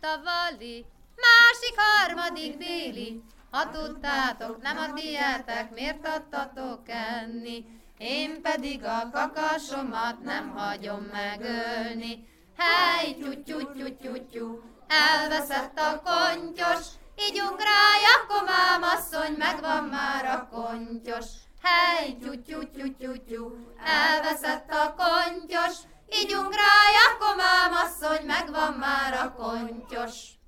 mondta Vali, másik harmadik déli. Ha tudtátok, nem a tietek, miért adtatok enni? Én pedig a kakasomat nem hagyom megölni. Hely, tyú, tyú, tyú, elveszett a kontyos, Igyunk rá, Jakomám asszony, megvan már a kontyos. Hely, tyú, tyú, tyú, elveszett a kontyos, Igyunk rá,